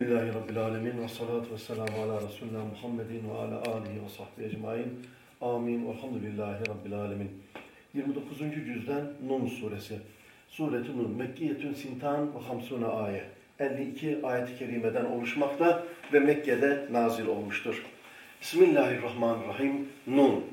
Lillahi Rabbil Alemin ve salatu ve selamu ala Resulina Muhammedin ve ala alihi ve sahbihi ecmain. Amin. Velhamdülillahi Rabbil Alemin. 29. cüzden Nun suresi. Suret-i Nun, Mekkiyetün Sintan ve Hamsuna ayet. 52 ayet-i kerimeden oluşmakta ve Mekke'de nazil olmuştur. Bismillahirrahmanirrahim. Nun.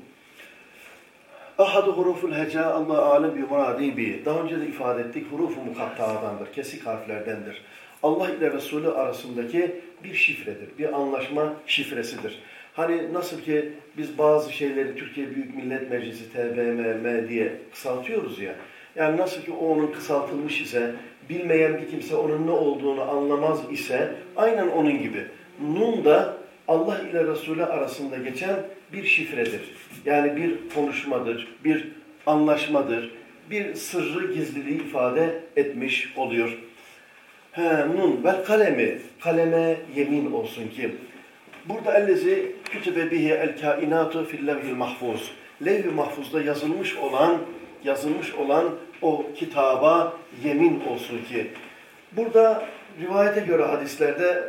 Ahadu huruful heca Allah alem bi muradi. Daha önce de ifade ettik. Hurufu mukatta'adandır. Kesik harflerdendir. Allah ile Resulü arasındaki bir şifredir. Bir anlaşma şifresidir. Hani nasıl ki biz bazı şeyleri Türkiye Büyük Millet Meclisi TBMM diye kısaltıyoruz ya. Yani nasıl ki o onun kısaltılmış ise, bilmeyen bir kimse onun ne olduğunu anlamaz ise, aynen onun gibi. Nun da Allah ile Resulü arasında geçen bir şifredir. Yani bir konuşmadır, bir anlaşmadır, bir sırrı gizliliği ifade etmiş oluyor. He, nun ve kalemi, kaleme yemin olsun ki. Burada ellezi kütübe bihi el kainatu fil mahfuz. Levh-i mahfuzda yazılmış olan, yazılmış olan o kitaba yemin olsun ki. Burada rivayete göre hadislerde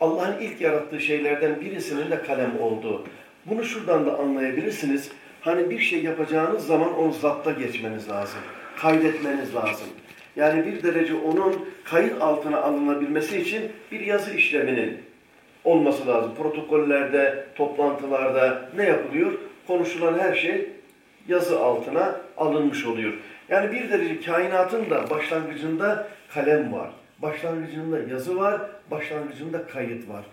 Allah'ın ilk yarattığı şeylerden birisinin de kalem olduğu. Bunu şuradan da anlayabilirsiniz. Hani bir şey yapacağınız zaman onu zapta geçmeniz lazım. Kaydetmeniz lazım. Yani bir derece onun kayıt altına alınabilmesi için bir yazı işleminin olması lazım. Protokollerde, toplantılarda ne yapılıyor? Konuşulan her şey yazı altına alınmış oluyor. Yani bir derece kainatın da başlangıcında kalem var. Başlangıcında yazı var, başlangıcında kayıt var.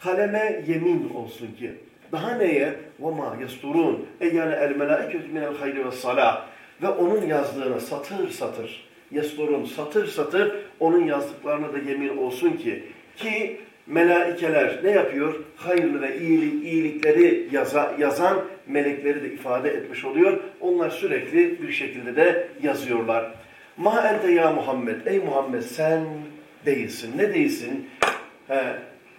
Kaleme yemin olsun ki. Daha neye? وَمَا يَسْتُرُونَ اَيَّانَ الْمَلَائِكَةُ مِنَ الْخَيْرِ وَالصَّلَاةِ Ve onun yazdığını satır satır, yesturun satır satır onun yazdıklarına da yemin olsun ki ki melaikeler ne yapıyor? Hayırlı ve iyilik, iyilikleri yaza, yazan melekleri de ifade etmiş oluyor. Onlar sürekli bir şekilde de yazıyorlar. Ma ente ya Muhammed. Ey Muhammed sen değilsin. Ne değilsin? He,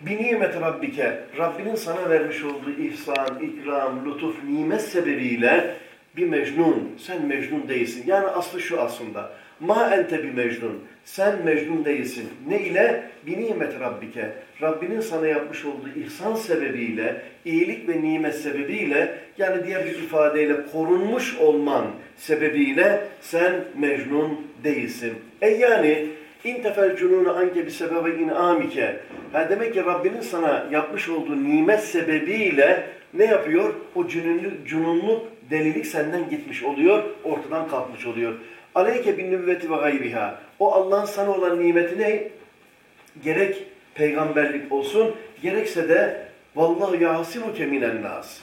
Bi nimet Rabbike. Rabbinin sana vermiş olduğu ihsan, ikram, lütuf, nimet sebebiyle bir mecnun. Sen mecnun değilsin. Yani aslı şu aslında. Ma ente bir mecnun. Sen mecnun değilsin. Ne ile? Bi nimet Rabbike. Rabbinin sana yapmış olduğu ihsan sebebiyle, iyilik ve nimet sebebiyle, yani diğer bir ifadeyle korunmuş olman sebebiyle sen mecnun değilsin. E yani İntefel cununu anke bir sebebe inamike. Ha demek ki Rabbinin sana yapmış olduğu nimet sebebiyle ne yapıyor? O cünunluk, cununluk delilik senden gitmiş oluyor, ortadan kalkmış oluyor. Aleyke bin nüvveti ve gayriha. O Allah'ın sana olan nimeti ne? Gerek peygamberlik olsun, gerekse de vallahu yasimuke minen nas.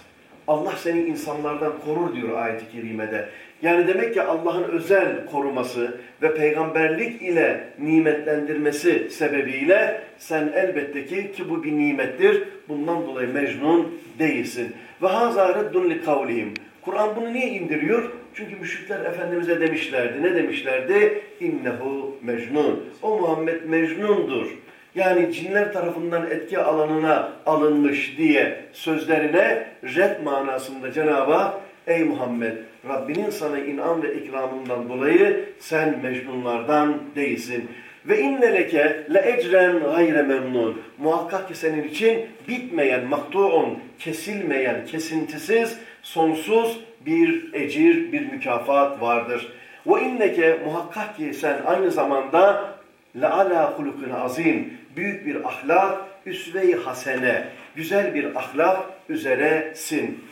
Allah seni insanlardan korur diyor ayet-i kerimede. Yani demek ki Allah'ın özel koruması ve peygamberlik ile nimetlendirmesi sebebiyle sen elbette ki ki bu bir nimettir. Bundan dolayı mecnun değilsin. Ve hazâ reddun li kavlihim. Kur'an bunu niye indiriyor? Çünkü müşrikler Efendimiz'e demişlerdi. Ne demişlerdi? İnnehu mecnun. O Muhammed mecnundur. Yani cinler tarafından etki alanına alınmış diye sözlerine red manasında Cenab-ı Ey Muhammed Rabbinin sana inan ve ikramından dolayı sen mecnunlardan değilsin. Ve inneleke le ecren gayre memnun. Muhakkak ki senin için bitmeyen, maktuun, kesilmeyen, kesintisiz, sonsuz bir ecir, bir mükafat vardır. Ve inneke muhakkak ki sen aynı zamanda ala hulukun azim. Büyük bir ahlak, üsve-i hasene, güzel bir ahlak üzeresin.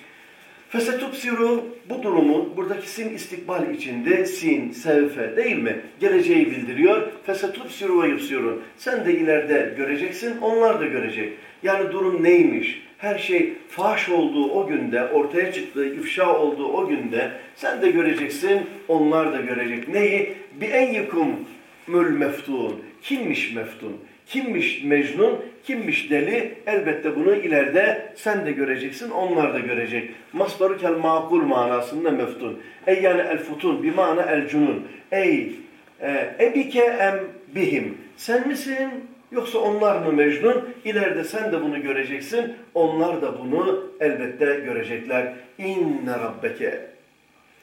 Fesetubsiru bu durumun buradaki sin istikbal içinde sin, sevfe değil mi? Geleceği bildiriyor. Fesetubsiru ve yubsirun. Sen de ileride göreceksin, onlar da görecek. Yani durum neymiş? Her şey faş olduğu o günde, ortaya çıktığı, ifşa olduğu o günde sen de göreceksin, onlar da görecek. Neyi? Bi en yıkum mül meftun. Kimmiş meftun? Kimmiş mecnun, kimmiş deli elbette bunu ileride sen de göreceksin, onlar da görecek. Masdarı kel makul manasında meftun. Ey yani el futun, bir mana el cunun. Ey e, ebike em bihim. Sen misin yoksa onlar mı mecnun? İleride sen de bunu göreceksin, onlar da bunu elbette görecekler. İnne rabbeke.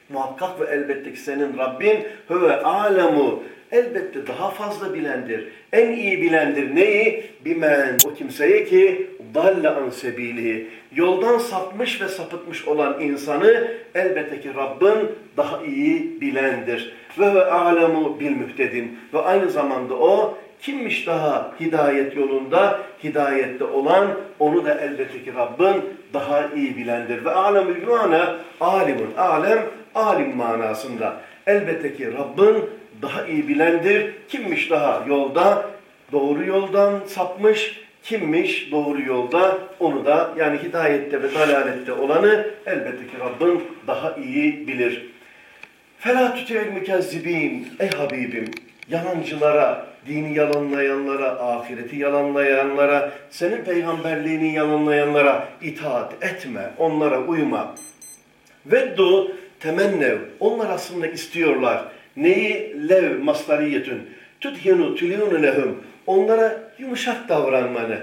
Muhakkak ve elbette ki senin Rabbin höve alemu elbette daha fazla bilendir. En iyi bilendir neyi? Bimen o kimseye ki dalle an. Yoldan sapmış ve sapıtmış olan insanı elbette ki Rabbin daha iyi bilendir. Ve ve alemu bil mühtedin. Ve aynı zamanda o kimmiş daha hidayet yolunda, hidayette olan onu da elbette ki Rabbin daha iyi bilendir. Ve alemül mana alimun. Alem alim manasında. Elbette ki Rabbin daha iyi bilendir. Kimmiş daha yolda, doğru yoldan sapmış, kimmiş doğru yolda onu da yani hidayette ve dalalette olanı elbette ki Rabbin daha iyi bilir. Fela tüte'l mükezzibin ey Habibim yalancılara, dini yalanlayanlara, ahireti yalanlayanlara, senin peygamberliğini yalanlayanlara itaat etme, onlara uyma. Veddu temennev, onlar aslında istiyorlar. Neyi? Lev mastariyetün. Tudhinu tüliyunu lehum. Onlara yumuşak davranmanı,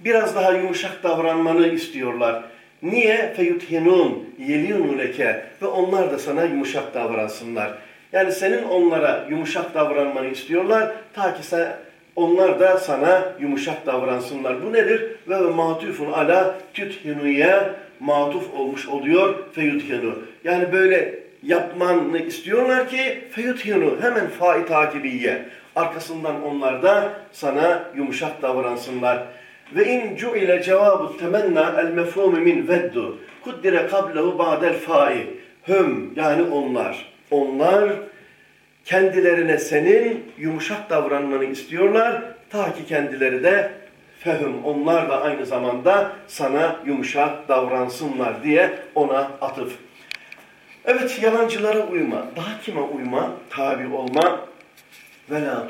biraz daha yumuşak davranmanı istiyorlar. Niye? Feyuthinun yeliyunu leke ve onlar da sana yumuşak davransınlar. Yani senin onlara yumuşak davranmanı istiyorlar ta ki sen, onlar da sana yumuşak davransınlar. Bu nedir? Ve matufun ala tüthinuye matuf olmuş oluyor feyuthinu. Yani böyle yapmanı istiyorlar ki feyuthinu hemen fai takibiye. Arkasından onlar da sana yumuşak davransınlar. Ve in cu'ile cevabu temenna el mefhumu min veddu. Kuddire kablehu ba'del fai. Hüm yani onlar. Onlar kendilerine senin yumuşak davranmanı istiyorlar. Ta ki kendileri de fehüm onlar da aynı zamanda sana yumuşak davransınlar diye ona atıf. Evet yalancılara uyma. Daha kime uyma? Tabi olma. Ve la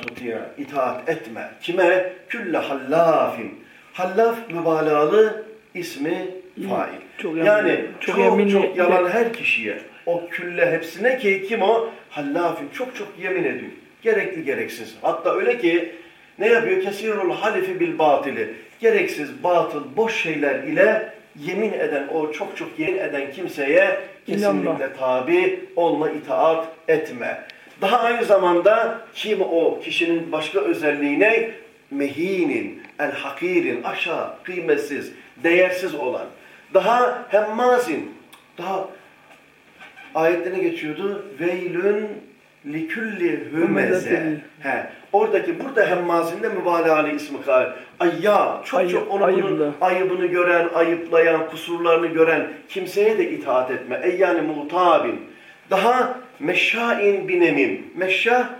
itaat etme. Kime? Külle hallafin. Hallaf mübalağalı ismi fail. Çok yani çok, çok, çok yalan her kişiye. O külle hepsine ki kim o? Hallafin. Çok çok yemin ediyor. Gerekli gereksiz. Hatta öyle ki ne yapıyor? Kesirul halifi bil batili. Gereksiz, batıl, boş şeyler ile yemin eden, o çok çok yemin eden kimseye kesinlikle tabi olma, itaat etme. Daha aynı zamanda kim o kişinin başka özelliği ne? Mehinin, el hakirin, aşağı, kıymetsiz, değersiz olan. Daha hemmazin, daha ayetlerine geçiyordu. Veylün likülli hümeze. He. Oradaki burada hemmazinde mübalağalı ismi kal. Ayya. Çok Ayıp, çok onu bunun ayıbını gören, ayıplayan, kusurlarını gören kimseye de itaat etme. Ey yani mutabin. Daha meşşain binemim. Meşşa,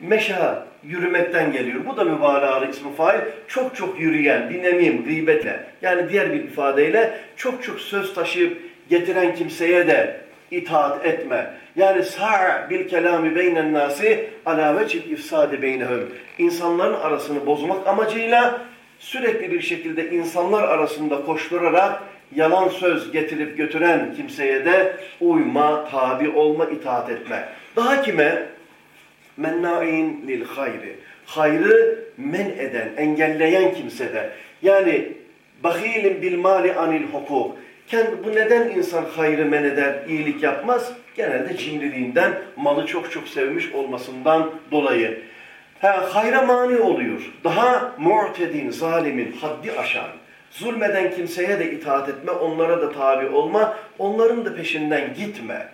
meşa yürümekten geliyor. Bu da mübalağalı ismi fail. Çok çok yürüyen, binemim, gıybetle. Yani diğer bir ifadeyle çok çok söz taşıyıp getiren kimseye de itaat etme. Yani sa' bil kelami beynen nasi ala vecil ifsadi beynehum. İnsanların arasını bozmak amacıyla sürekli bir şekilde insanlar arasında koşturarak yalan söz getirip götüren kimseye de uyma, tabi olma, itaat etme. Daha kime? Menna'in lil hayri. Hayrı men eden, engelleyen kimsede. Yani bahilin bil mali anil hukuk kendi, bu neden insan hayrı men eder, iyilik yapmaz? Genelde cimriliğinden, malı çok çok sevmiş olmasından dolayı. Ha, hayra mani oluyor. Daha mu'tedin, zalimin, haddi aşan. Zulmeden kimseye de itaat etme, onlara da tabi olma, onların da peşinden gitme.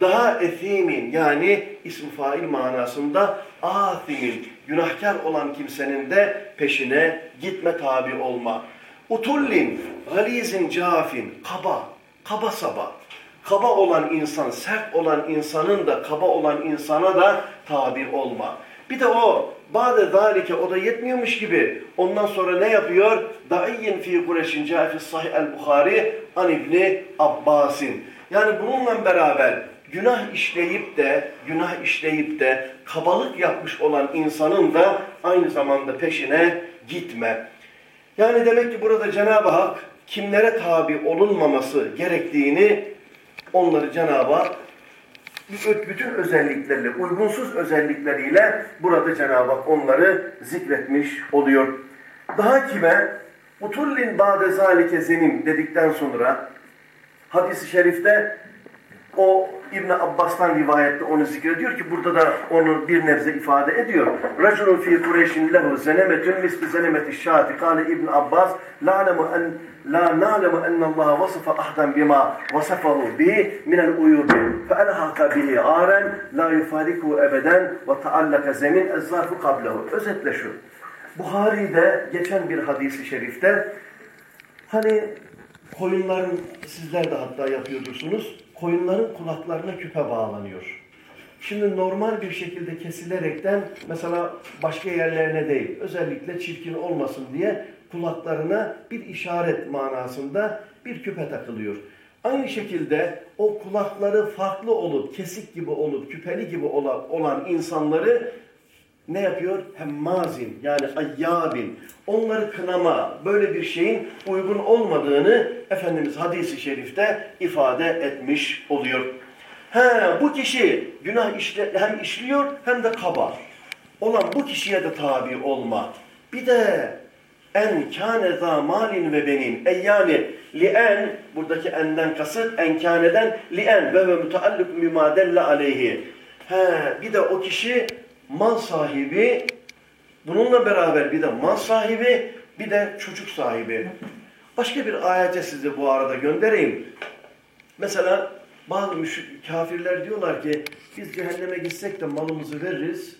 Daha ethimin yani ism fail manasında athimin, günahkar olan kimsenin de peşine gitme tabi olma. Utullin, galizin cafin, kaba, kaba saba. Kaba olan insan, sert olan insanın da kaba olan insana da tabi olma. Bir de o Bade zalike o da yetmiyormuş gibi. Ondan sonra ne yapıyor? Da'iyyin fi Kureyş'in cafis sahih el-Bukhari an İbni Abbas'in. Yani bununla beraber günah işleyip de günah işleyip de kabalık yapmış olan insanın da aynı zamanda peşine gitme. Yani demek ki burada Cenab-ı Hak kimlere tabi olunmaması gerektiğini onları Cenab-ı Hak bütün özellikleriyle, uygunsuz özellikleriyle burada Cenab-ı Hak onları zikretmiş oluyor. Daha kime utullin ba'de zalike zenim dedikten sonra hadis-i şerifte o İbn Abbas'tan rivayette onu zikrediyor ki burada da onu bir nebze ifade ediyor. Raculun fi Kureyşin lehu zenemetun misli zenemeti şati kâle İbn Abbas la nemu en la na'lemu enne Allah vasafa ahden bima vasafahu bi min el uyubi fe elhaka bihi aren la yufariku ebeden ve taallaka zemin ezzarfu kablehu. Özetle şu. Buhari'de geçen bir hadisi şerifte hani koyunların sizler de hatta yapıyordursunuz koyunların kulaklarına küpe bağlanıyor. Şimdi normal bir şekilde kesilerekten mesela başka yerlerine değil, özellikle çirkin olmasın diye kulaklarına bir işaret manasında bir küpe takılıyor. Aynı şekilde o kulakları farklı olup, kesik gibi olup, küpeli gibi olan insanları ne yapıyor? Hemmazin yani ayyabin. Onları kınama, böyle bir şeyin uygun olmadığını Efendimiz hadisi şerifte ifade etmiş oluyor. He, bu kişi günah işle, hem işliyor hem de kaba. Olan bu kişiye de tabi olma. Bir de en kâne zâ malin ve benin. E yani li'en, buradaki enden kasıt enkâneden li'en ve ve müteallük mümadelle aleyhi. He, bir de o kişi mal sahibi, bununla beraber bir de mal sahibi, bir de çocuk sahibi. Başka bir ayete size bu arada göndereyim. Mesela bazı kafirler diyorlar ki biz cehenneme gitsek de malımızı veririz.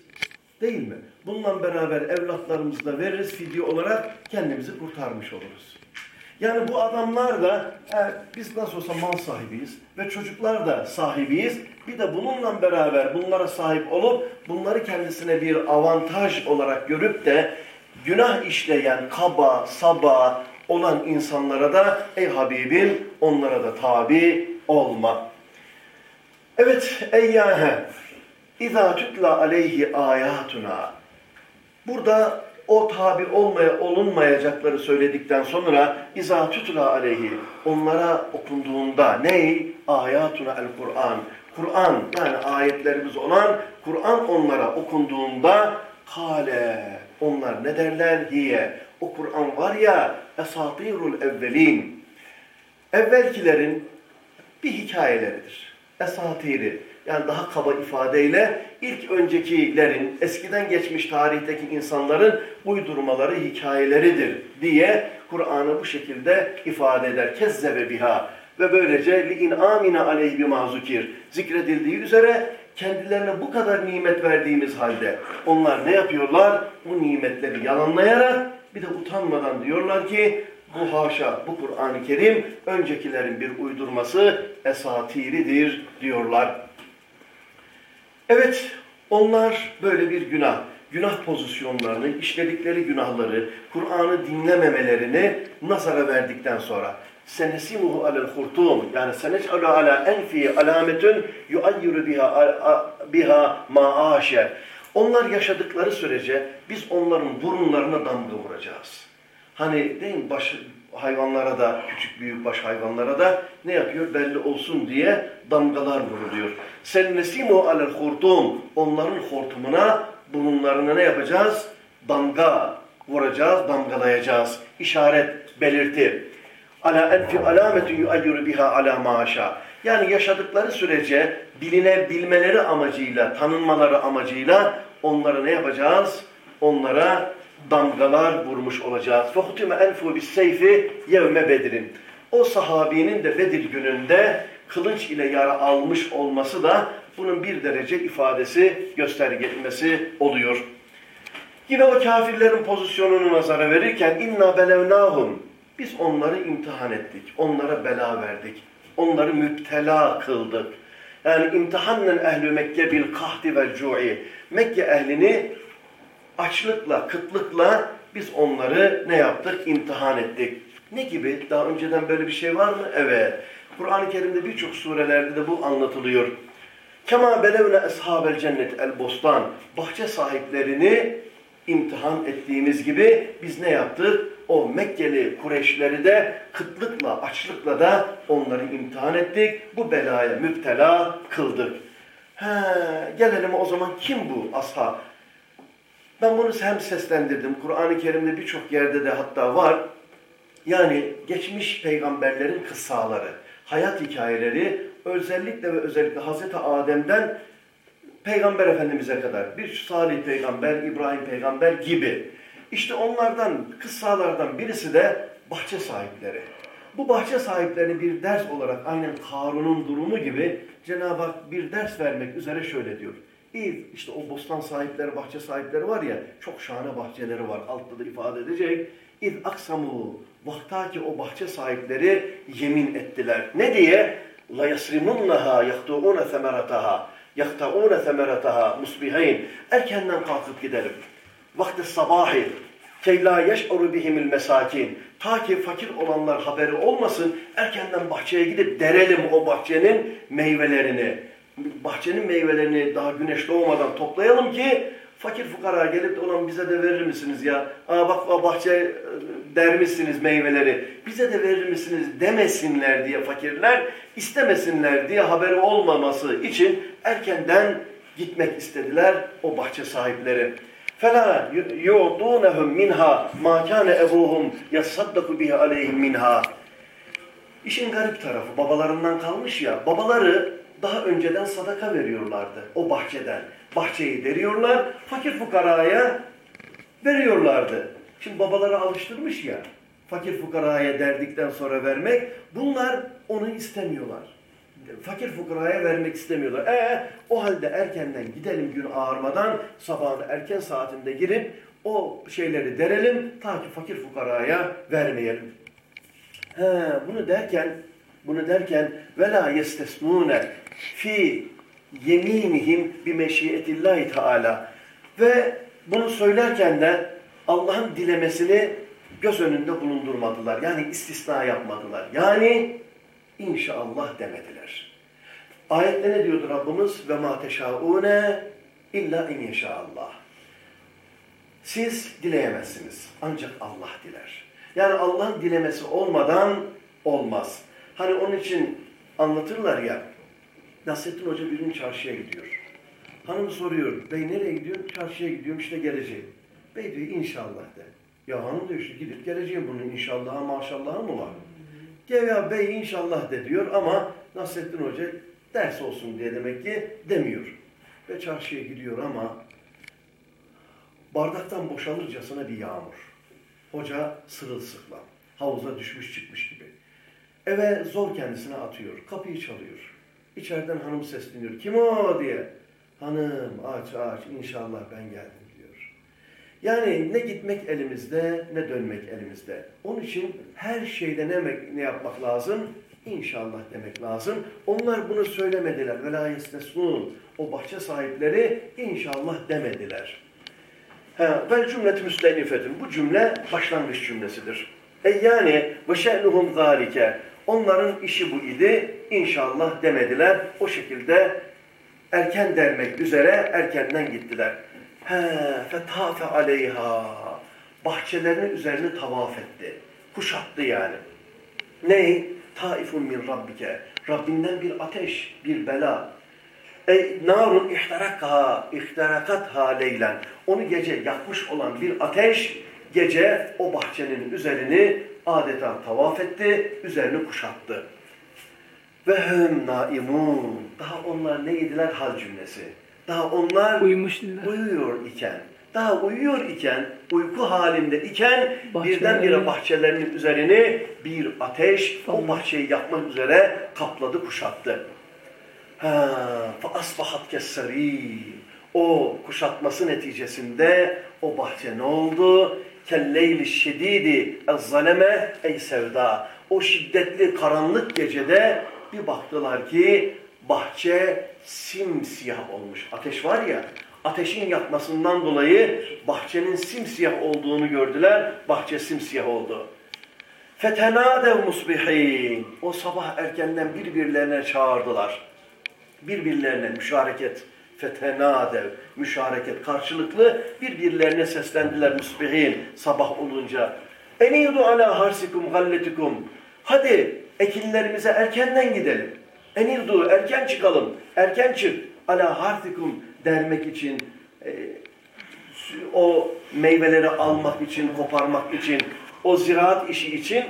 Değil mi? Bununla beraber evlatlarımızı da veririz fidye olarak kendimizi kurtarmış oluruz. Yani bu adamlar da e, biz nasıl olsa mal sahibiyiz ve çocuklar da sahibiyiz. Bir de bununla beraber bunlara sahip olup bunları kendisine bir avantaj olarak görüp de günah işleyen kaba, saba olan insanlara da ey Habibim onlara da tabi olma. Evet eyyâhe İzâ tutla aleyhi ayatuna Burada o tabi olmaya olunmayacakları söyledikten sonra izâ tutla aleyhi onlara okunduğunda ney? Ayatuna el Kur'an. Kur'an yani ayetlerimiz olan Kur'an onlara okunduğunda kale onlar ne derler? Hiye. O Kur'an var ya esatirul evvelin. Evvelkilerin bir hikayeleridir. Esatiri yani daha kaba ifadeyle ilk öncekilerin, eskiden geçmiş tarihteki insanların uydurmaları, hikayeleridir diye Kur'an'ı bu şekilde ifade eder. Kezzebe biha ve böylece li in amina aleyhi bi mazukir zikredildiği üzere kendilerine bu kadar nimet verdiğimiz halde onlar ne yapıyorlar? Bu nimetleri yalanlayarak bir de utanmadan diyorlar ki bu haşa, bu Kur'an-ı Kerim öncekilerin bir uydurması esatiridir diyorlar. Evet, onlar böyle bir günah, günah pozisyonlarını, işledikleri günahları, Kur'an'ı dinlememelerini nazara verdikten sonra senesimuhu alel hurtum yani senec'alu ala enfi alametun yuayyiru biha biha maaşe onlar yaşadıkları sürece biz onların burunlarına damga vuracağız. Hani değil mi baş, hayvanlara da, küçük büyük baş hayvanlara da ne yapıyor? Belli olsun diye damgalar vuruluyor. Sellesimu alel hurtum. Onların hortumuna burunlarına ne yapacağız? Damga vuracağız, damgalayacağız. İşaret, belirti. Ala enfi alametun yuayyuru biha ala maşa. Yani yaşadıkları sürece bilinebilmeleri amacıyla, tanınmaları amacıyla onlara ne yapacağız? Onlara damgalar vurmuş olacağız. Fahutüme enfu bis seyfi yevme bedirin. O sahabinin de Bedir gününde kılıç ile yara almış olması da bunun bir derece ifadesi, göstergesi oluyor. Yine o kafirlerin pozisyonunu nazara verirken inna belevnahum biz onları imtihan ettik. Onlara bela verdik. Onları müptela kıldık. Yani imtihannen ehlü Mekke bil kahdi vel cu'i. Mekke ehlini açlıkla, kıtlıkla biz onları ne yaptık? İmtihan ettik. Ne gibi? Daha önceden böyle bir şey var mı? Evet. Kur'an-ı Kerim'de birçok surelerde de bu anlatılıyor. Kema belevne eshabel cennet el bostan. Bahçe sahiplerini imtihan ettiğimiz gibi biz ne yaptık? O Mekkeli Kureyşleri de kıtlıkla, açlıkla da onları imtihan ettik. Bu belaya müptela kıldık. He, gelelim o zaman kim bu ashab? Ben bunu hem seslendirdim. Kur'an-ı Kerim'de birçok yerde de hatta var. Yani geçmiş peygamberlerin kıssaları, hayat hikayeleri özellikle ve özellikle Hazreti Adem'den Peygamber Efendimiz'e kadar bir Salih Peygamber, İbrahim Peygamber gibi. İşte onlardan, kıssalardan birisi de bahçe sahipleri. Bu bahçe sahiplerini bir ders olarak aynen Karun'un durumu gibi Cenab-ı Hak bir ders vermek üzere şöyle diyor. İz, işte o bostan sahipleri, bahçe sahipleri var ya, çok şahane bahçeleri var, altta da ifade edecek. İz aksamu, vaktaki o bahçe sahipleri yemin ettiler. Ne diye? La yasrimunnaha yahtuğuna semerataha. Yahtaûne semerataha musbihayn. Erkenden kalkıp gidelim. Vakti sabahi. Key la yeş'uru bihimil mesakin. Ta ki fakir olanlar haberi olmasın. Erkenden bahçeye gidip derelim o bahçenin meyvelerini. Bahçenin meyvelerini daha güneş doğmadan toplayalım ki fakir fukara gelip de olan bize de verir misiniz ya? Aa bak bahçe e, dermişsiniz meyveleri. Bize de verir misiniz demesinler diye fakirler istemesinler diye haberi olmaması için erkenden gitmek istediler o bahçe sahipleri. فَلَا يُعْضُونَهُمْ مِنْهَا مَا كَانَ اَبُوهُمْ يَصَّدَّقُ بِهِ عَلَيْهِمْ مِنْهَا İşin garip tarafı babalarından kalmış ya, babaları daha önceden sadaka veriyorlardı o bahçeden. Bahçeyi deriyorlar, fakir fukaraya veriyorlardı. Şimdi babaları alıştırmış ya, fakir fukaraya derdikten sonra vermek, bunlar onu istemiyorlar. Fakir fukaraya vermek istemiyorlar. E o halde erkenden gidelim gün ağarmadan, sabahın erken saatinde girip o şeyleri derelim, ta ki fakir fukaraya vermeyelim. He, bunu derken bunu derken vela yestesnune fi yeminihim bi meşiyetillahi teala ve bunu söylerken de Allah'ın dilemesini göz önünde bulundurmadılar. Yani istisna yapmadılar. Yani inşallah demediler. Ayette ne diyordu Rabbimiz? Ve ma teşaune illa in yeşaallah. Siz dileyemezsiniz. Ancak Allah diler. Yani Allah'ın dilemesi olmadan olmaz. Hani onun için anlatırlar ya, Nasrettin Hoca bir gün çarşıya gidiyor. Hanım soruyor, bey nereye gidiyor? Çarşıya gidiyorum, işte geleceğim. Bey diyor inşallah de. Ya hanım diyor işte gidip geleceğim bunun inşallahı maşallahı mı var? Gel ya bey inşallah de diyor ama Nasrettin Hoca ders olsun diye demek ki demiyor. Ve çarşıya gidiyor ama bardaktan boşalırcasına bir yağmur. Hoca sırılsıklam. Havuza düşmüş çıkmış gibi. Eve zor kendisine atıyor. Kapıyı çalıyor. İçeriden hanım sesleniyor. Kim o diye. Hanım aç aç inşallah ben geldim diyor. Yani ne gitmek elimizde ne dönmek elimizde. Onun için her şeyde ne, ne yapmak lazım? İnşallah demek lazım. Onlar bunu söylemediler. Vela yestesnun. O bahçe sahipleri inşallah demediler. Vel cümlet müstenifetun. Bu cümle başlangıç cümlesidir. E yani ve şe'nuhum zalike. Onların işi bu idi. İnşallah demediler. O şekilde erken dermek üzere erkenden gittiler. He, fetafe aleyha. Bahçelerinin üzerine tavaf etti. Kuşattı yani. Ney? Taifun min rabbike. Rabbinden bir ateş, bir bela. Ey narun ihtarakha, ihtarakatha leylen. Onu gece yakmış olan bir ateş gece o bahçenin üzerini adeta tavaf etti, üzerini kuşattı. Ve hüm naimun. Daha onlar neydiler hal cümlesi. Daha onlar Uyumuşlar. uyuyor iken, daha uyuyor iken, uyku halinde iken birdenbire bahçelerinin üzerini bir ateş o bahçeyi yakmak üzere kapladı, kuşattı. Ha, asbahat kesserim. O kuşatması neticesinde o bahçe ne oldu? Kelleyli şedidi ezzaleme ey sevda. O şiddetli karanlık gecede bir baktılar ki bahçe simsiyah olmuş. Ateş var ya, ateşin yakmasından dolayı bahçenin simsiyah olduğunu gördüler. Bahçe simsiyah oldu. Fetenadev musbihin. O sabah erkenden birbirlerine çağırdılar. Birbirlerine müşareket. Fetenadev, müşareket karşılıklı birbirlerine seslendiler musbihin sabah olunca. Enidu ala harsikum galletikum. Hadi ekinlerimize erkenden gidelim. Enirdu erken çıkalım. Erken çık. Ala harsikum dermek için e, o meyveleri almak için, koparmak için, o ziraat işi için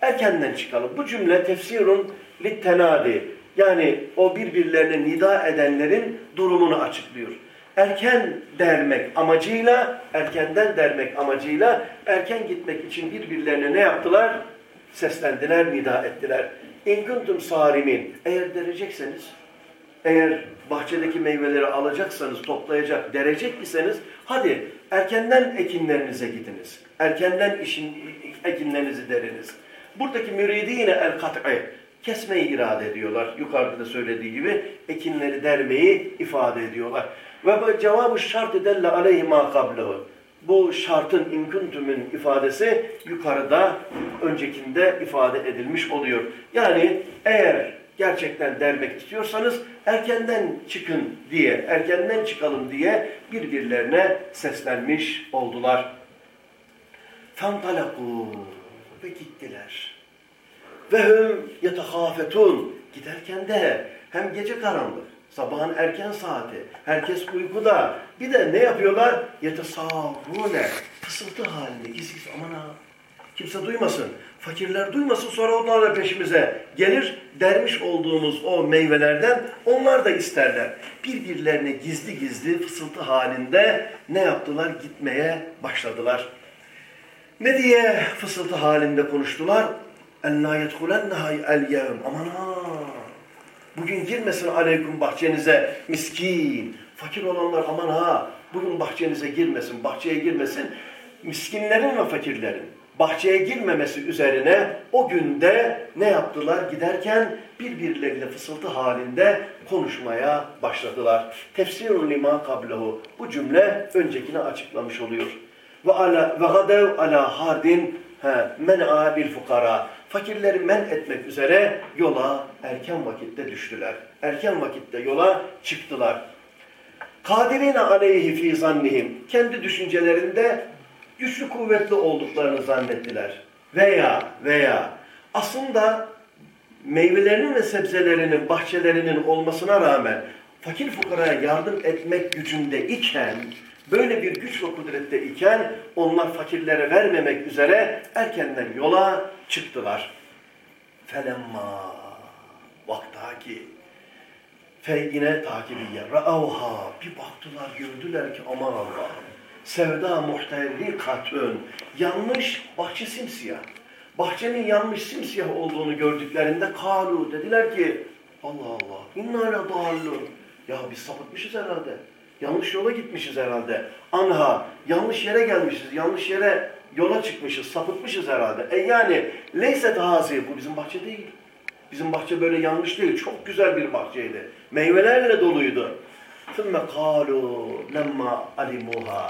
erkenden çıkalım. Bu cümle tefsirun littenadi. Yani o birbirlerine nida edenlerin durumunu açıklıyor. Erken dermek amacıyla, erkenden dermek amacıyla erken gitmek için birbirlerine ne yaptılar? Seslendiler, nida ettiler. İn kuntum sarimin. Eğer derecekseniz, eğer bahçedeki meyveleri alacaksanız, toplayacak, derecek iseniz hadi erkenden ekinlerinize gidiniz. Erkenden işin, ekinlerinizi deriniz. Buradaki müridi yine el-kat'i, kesmeyi irade ediyorlar. Yukarıda da söylediği gibi ekinleri dermeyi ifade ediyorlar. Ve cevabı şart delle aleyhi ma. Bu şartın inkuntum'un ifadesi yukarıda öncekinde ifade edilmiş oluyor. Yani eğer gerçekten dermek istiyorsanız erkenden çıkın diye, erkenden çıkalım diye birbirlerine seslenmiş oldular. Fantalaku ve gittiler. Ve hüm yetehafetun. Giderken de hem gece karanlık, sabahın erken saati, herkes uykuda. Bir de ne yapıyorlar? Yetesavvune. Fısıltı halinde gizli gizli aman ha. Kimse duymasın. Fakirler duymasın sonra onlar da peşimize gelir. Dermiş olduğumuz o meyvelerden onlar da isterler. Birbirlerine gizli gizli fısıltı halinde ne yaptılar? Gitmeye başladılar. Ne diye fısıltı halinde konuştular? اَنَّا يَدْخُلَنَّهَا الْيَوْمِ Aman ha! Bugün girmesin aleyküm bahçenize miskin. Fakir olanlar aman ha! Bugün bahçenize girmesin, bahçeye girmesin. Miskinlerin ve fakirlerin bahçeye girmemesi üzerine o günde ne yaptılar? Giderken birbirleriyle fısıltı halinde konuşmaya başladılar. Tefsirun lima kablehu. Bu cümle öncekini açıklamış oluyor. Ve ala ve gadev ala hardin men'a bil fukara. Fakirleri men etmek üzere yola erken vakitte düştüler. Erken vakitte yola çıktılar. Kadirine aleyhi fi zannihim. Kendi düşüncelerinde güçlü kuvvetli olduklarını zannettiler. Veya veya aslında meyvelerinin ve sebzelerinin, bahçelerinin olmasına rağmen fakir fukaraya yardım etmek gücünde iken, böyle bir güç ve kudrette iken onlar fakirlere vermemek üzere erkenden yola çıktılar. Felemma vaktaki fe yine takibiye ra'avha bir baktılar gördüler ki aman Allah'ım sevda muhterrikatün yanmış bahçe simsiyah. Bahçenin yanmış simsiyah olduğunu gördüklerinde kalu dediler ki Allah Allah inna la dallun. Ya biz sapıtmışız herhalde. Yanlış yola gitmişiz herhalde. Anha yanlış yere gelmişiz. Yanlış yere yola çıkmışız. Sapıtmışız herhalde. E yani leyset hazi bu bizim bahçe değil. Bizim bahçe böyle yanlış değil. Çok güzel bir bahçeydi. Meyvelerle doluydu. ثُمَّ قَالُوا لَمَّا عَلِمُوهَا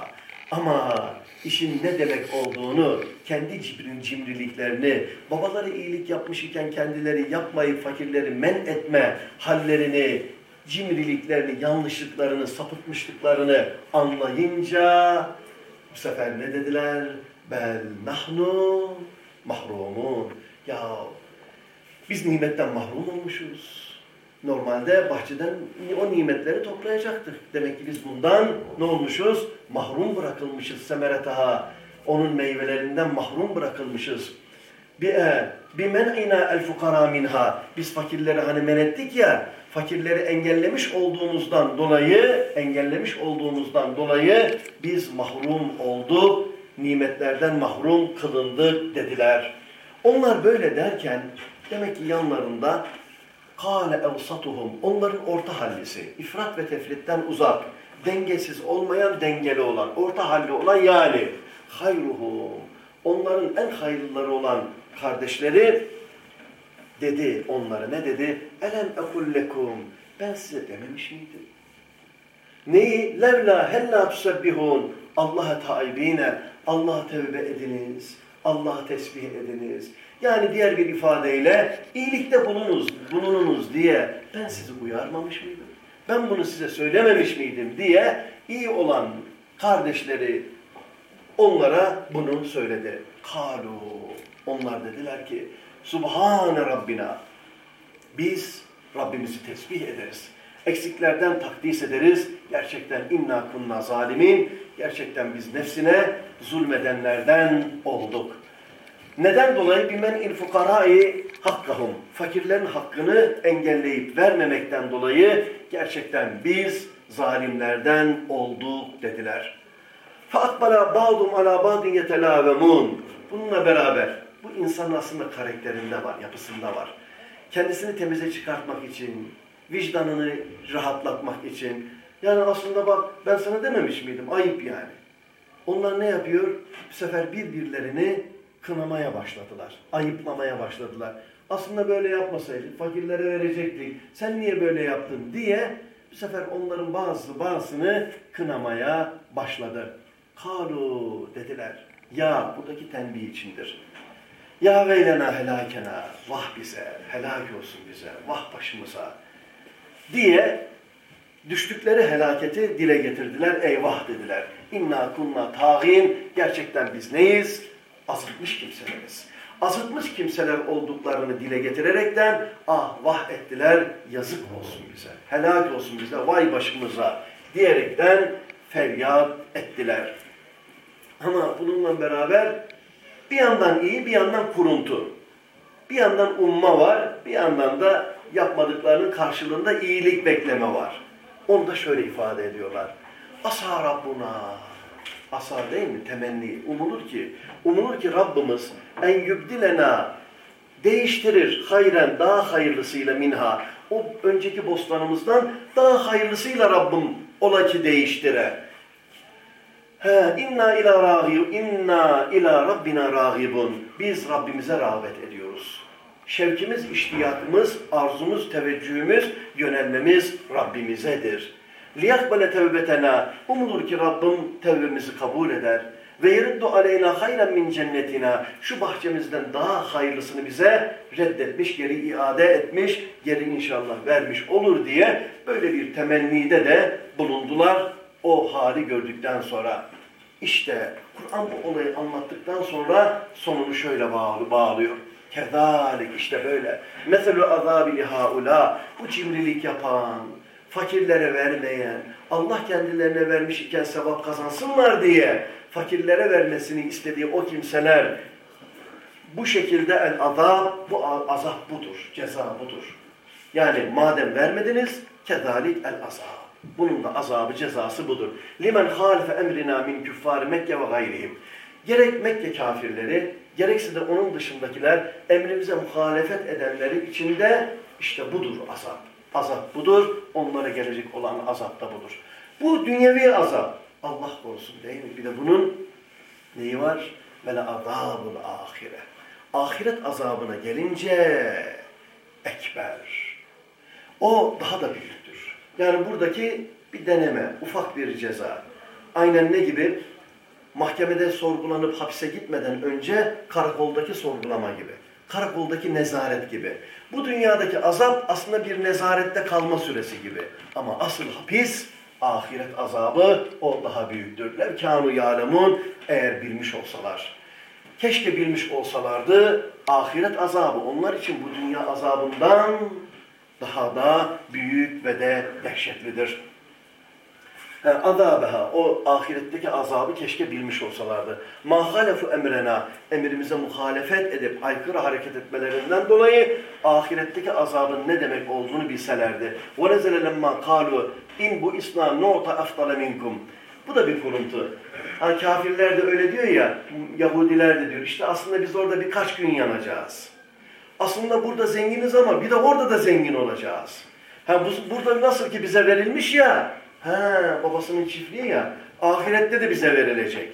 ama işin ne demek olduğunu, kendi cibrin cimriliklerini, babaları iyilik yapmış iken kendileri yapmayıp fakirleri men etme hallerini, cimriliklerini, yanlışlıklarını, sapıtmışlıklarını anlayınca bu sefer ne dediler? Bel nahnu mahrumun. Ya biz nimetten mahrum olmuşuz. Normalde bahçeden o nimetleri toplayacaktık. Demek ki biz bundan ne olmuşuz? Mahrum bırakılmışız. Semeretaha. Onun meyvelerinden mahrum bırakılmışız. Bir e, bir men'ina el fukara minha. Biz fakirleri hani men ettik ya. Fakirleri engellemiş olduğumuzdan dolayı, engellemiş olduğumuzdan dolayı biz mahrum olduk. Nimetlerden mahrum kılındık dediler. Onlar böyle derken demek ki yanlarında Kâle evsatuhum. Onların orta hallisi. İfrat ve tefritten uzak. Dengesiz olmayan, dengeli olan. Orta halli olan yani. Hayruhum. Onların en hayırlıları olan kardeşleri dedi onlara. Ne dedi? Elem ekullekum. Ben size dememiş miydim? Neyi? Levla hella tusebbihun. Allah'a taibine. Allah'a tevbe ediniz. Allah'a tesbih ediniz. Yani diğer bir ifadeyle iyilikte bulunuz, bulununuz diye ben sizi uyarmamış mıydım? Ben bunu size söylememiş miydim diye iyi olan kardeşleri onlara bunu söyledi. Kalu. Onlar dediler ki Subhane Rabbina. Biz Rabbimizi tesbih ederiz. Eksiklerden takdis ederiz. Gerçekten inna kunna zalimin. Gerçekten biz nefsine zulmedenlerden olduk. Neden dolayı? Bimen il fukarai hakkahum. Fakirlerin hakkını engelleyip vermemekten dolayı gerçekten biz zalimlerden olduk dediler. Faakbala ba'dum ala ba'din yetelâvemun. Bununla beraber bu insanın aslında karakterinde var, yapısında var. Kendisini temize çıkartmak için, vicdanını rahatlatmak için. Yani aslında bak ben sana dememiş miydim? Ayıp yani. Onlar ne yapıyor? Bu sefer birbirlerini kınamaya başladılar. Ayıplamaya başladılar. Aslında böyle yapmasaydık, fakirlere verecektik. Sen niye böyle yaptın diye bu sefer onların bazı bazısını kınamaya başladı. Kalu dediler. Ya buradaki tenbih içindir. Ya veylena helakena, vah bize, helak olsun bize, vah başımıza diye düştükleri helaketi dile getirdiler, eyvah dediler. İnna kunna tağin, gerçekten biz neyiz? Azıtmış kimseleriz. Azıtmış kimseler olduklarını dile getirerekten ah vah ettiler, yazık olsun bize, helak olsun bize, vay başımıza diyerekten feryat ettiler. Ama bununla beraber bir yandan iyi, bir yandan kuruntu. Bir yandan umma var, bir yandan da yapmadıklarının karşılığında iyilik bekleme var. Onu da şöyle ifade ediyorlar. Asa Rabbuna. Asa değil mi? Temenni. Umulur ki, umulur ki Rabbimiz en yübdilena değiştirir hayren daha hayırlısıyla minha. O önceki bostanımızdan daha hayırlısıyla Rabbim ola ki değiştire. He, inna ila ragib, inna ila rabbina ragibun. Biz Rabbimize rağbet ediyoruz. Şevkimiz, iştiyakımız, arzumuz, teveccühümüz, yönelmemiz Rabbimizedir. Liyakbele tevbetena. Umulur ki Rabbim tevbemizi kabul eder. Ve yeriddu aleyna hayren min cennetina. Şu bahçemizden daha hayırlısını bize reddetmiş, geri iade etmiş, geri inşallah vermiş olur diye böyle bir temennide de bulundular o hali gördükten sonra. İşte Kur'an bu olayı anlattıktan sonra sonunu şöyle bağlı, bağlıyor. Kedalik işte böyle. Meselü azabili haula. Bu cimrilik yapan, fakirlere vermeyen, Allah kendilerine vermiş iken sevap kazansınlar diye fakirlere vermesini istediği o kimseler bu şekilde el azab, bu azap budur, ceza budur. Yani madem vermediniz, kedalik el azab. Bunun da azabı, cezası budur. Limen halife emrina min küffar Mekke ve gayrihim. Gerek Mekke kafirleri, gerekse de onun dışındakiler emrimize muhalefet edenleri içinde işte budur azap. Azap budur, onlara gelecek olan azap da budur. Bu dünyevi azap. Allah korusun değil mi? Bir de bunun neyi var? Vele azabul ahire. Ahiret azabına gelince ekber. O daha da büyüktür. Yani buradaki bir deneme, ufak bir ceza. Aynen ne gibi? Mahkemede sorgulanıp hapse gitmeden önce karakoldaki sorgulama gibi. Karakoldaki nezaret gibi. Bu dünyadaki azap aslında bir nezarette kalma süresi gibi. Ama asıl hapis ahiret azabı o daha büyüktür. Levkânu yâlemun eğer bilmiş olsalar. Keşke bilmiş olsalardı ahiret azabı onlar için bu dünya azabından daha da büyük ve de dehşetlidir. Yani azabeha, o ahiretteki azabı keşke bilmiş olsalardı. Mahalefu emrena, emrimize muhalefet edip aykırı hareket etmelerinden dolayı ahiretteki azabın ne demek olduğunu bilselerdi. وَنَزَلَ لَمَّا قَالُوا in bu İslam nota aftale minkum. Bu da bir kuruntu. Hani kafirler de öyle diyor ya, Yahudiler de diyor. İşte aslında biz orada birkaç gün yanacağız. Aslında burada zenginiz ama bir de orada da zengin olacağız. Ha, bu, burada nasıl ki bize verilmiş ya, Ha, babasının çiftliği ya, ahirette de bize verilecek.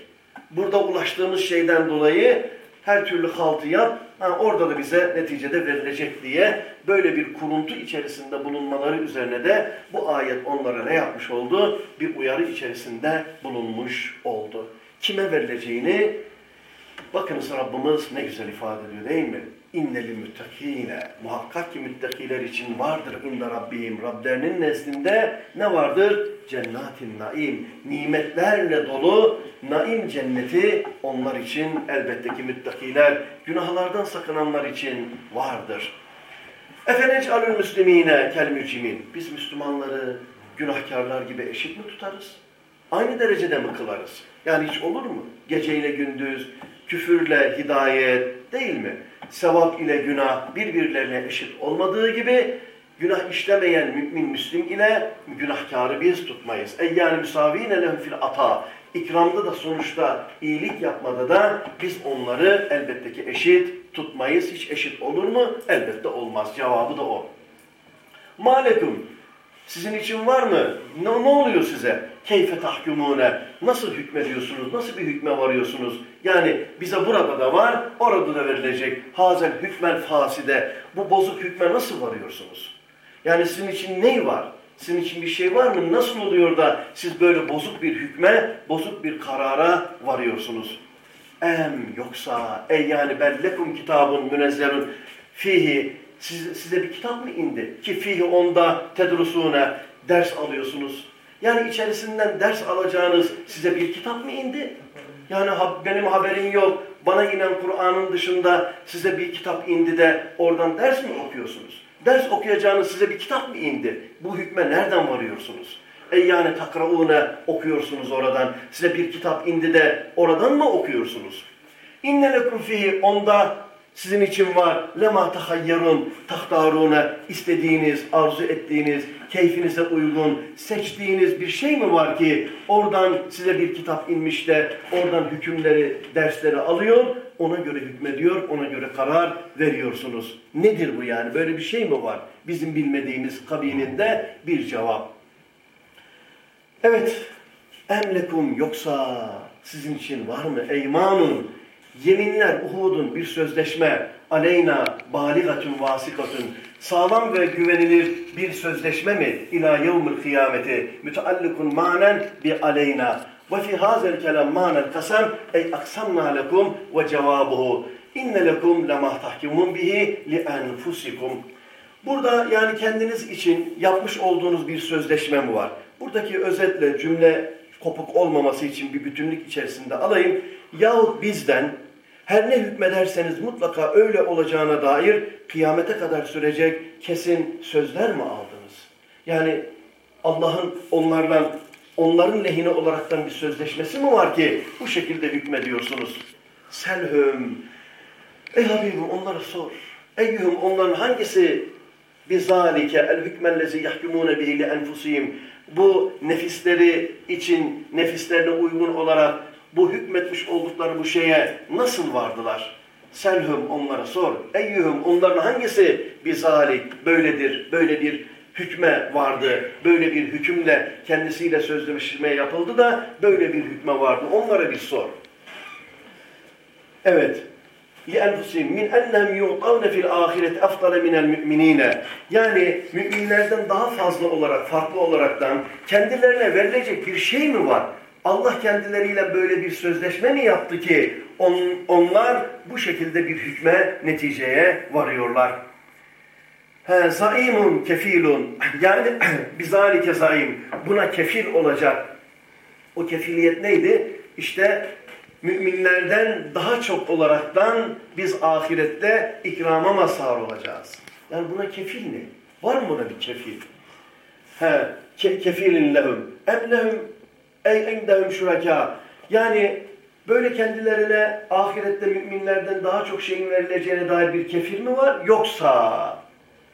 Burada ulaştığımız şeyden dolayı her türlü haltı yap, ha, orada da bize neticede verilecek diye böyle bir kuruntu içerisinde bulunmaları üzerine de bu ayet onlara ne yapmış oldu? Bir uyarı içerisinde bulunmuş oldu. Kime verileceğini bakınız Rabbimiz ne güzel ifade ediyor değil mi? İnneli müttakine. Muhakkak ki müttakiler için vardır inde Rabbim. Rablerinin nezdinde ne vardır? Cennatin naim. Nimetlerle dolu naim cenneti onlar için elbette ki müttakiler, günahlardan sakınanlar için vardır. Efenec alül müslimine kel mücimin. Biz Müslümanları günahkarlar gibi eşit mi tutarız? Aynı derecede mi kılarız? Yani hiç olur mu? Geceyle gündüz, küfürle hidayet, değil mi? Sevap ile günah birbirlerine eşit olmadığı gibi günah işlemeyen mümin müslim ile günahkarı biz tutmayız. Ey yani müsavine lehum fil ata. İkramda da sonuçta iyilik yapmada da biz onları elbette ki eşit tutmayız. Hiç eşit olur mu? Elbette olmaz. Cevabı da o. Malekum. Sizin için var mı? Ne, ne oluyor size? Keyfe tahkumune. Nasıl hükmediyorsunuz? Nasıl bir hükme varıyorsunuz? Yani bize burada da var, orada da verilecek. Hazel hükmen faside. Bu bozuk hükme nasıl varıyorsunuz? Yani sizin için ney var? Sizin için bir şey var mı? Nasıl oluyor da siz böyle bozuk bir hükme, bozuk bir karara varıyorsunuz? Em yoksa ey yani bellekum kitabın münezzelun fihi size, size bir kitap mı indi? Ki fihi onda tedrusune ders alıyorsunuz. Yani içerisinden ders alacağınız size bir kitap mı indi? Yani benim haberim yok. Bana inen Kur'an'ın dışında size bir kitap indi de oradan ders mi okuyorsunuz? Ders okuyacağınız size bir kitap mı indi? Bu hükme nereden varıyorsunuz? Ey yani takraune okuyorsunuz oradan. Size bir kitap indi de oradan mı okuyorsunuz? İnne lekum fihi onda sizin için var. Lema tahayyarun tahtarune istediğiniz, arzu ettiğiniz, keyfinize uygun seçtiğiniz bir şey mi var ki oradan size bir kitap inmiş de oradan hükümleri, dersleri alıyor, ona göre hükmediyor, ona göre karar veriyorsunuz. Nedir bu yani? Böyle bir şey mi var? Bizim bilmediğimiz kabininde bir cevap. Evet, emlekum yoksa sizin için var mı eymanun yeminler, uhudun bir sözleşme, aleyna, baligatun, vasikatun, sağlam ve güvenilir bir sözleşme mi? İlâ yevmil kıyameti, müteallikun manen bi aleyna. Ve fi hazel kelam manen kasem, ey aksamna lekum ve cevabuhu. İnne lekum lemah tahkimun bihi li enfusikum. Burada yani kendiniz için yapmış olduğunuz bir sözleşme mi var? Buradaki özetle cümle kopuk olmaması için bir bütünlük içerisinde alayım. Yahut bizden her ne hükmederseniz mutlaka öyle olacağına dair kıyamete kadar sürecek kesin sözler mi aldınız? Yani Allah'ın onlardan, onların lehine olaraktan bir sözleşmesi mi var ki bu şekilde hükmediyorsunuz? Selhüm. Ey Habibim onlara sor. Eyyuhum onların hangisi bizalike el hükmellezi yahkumune bihi li enfusihim bu nefisleri için nefislerine uygun olarak bu hükmetmiş oldukları bu şeye nasıl vardılar? Selhum onlara sor. Eyyuhum onların hangisi bizalik böyledir, böyle bir hükme vardı. Böyle bir hükümle kendisiyle sözleşme yapıldı da böyle bir hükme vardı. Onlara bir sor. Evet. لِأَنْفُسِهِمْ مِنْ اَنَّهُمْ يُعْطَوْنَ فِي الْآخِرَةِ اَفْضَلَ مِنَ الْمُؤْمِنِينَ Yani müminlerden daha fazla olarak, farklı olaraktan kendilerine verilecek bir şey mi var? Allah kendileriyle böyle bir sözleşme mi yaptı ki on, onlar bu şekilde bir hükme, neticeye varıyorlar? Zaimun kefilun. Yani bizalike zaim. Buna kefil olacak. O kefiliyet neydi? İşte müminlerden daha çok olaraktan biz ahirette ikrama mazhar olacağız. Yani buna kefil ne? Var mı buna bir kefil? He, ke kefilin lehum. Em lehum ey indehum şuraka. Yani böyle kendilerine ahirette müminlerden daha çok şeyin verileceğine dair bir kefil mi var? Yoksa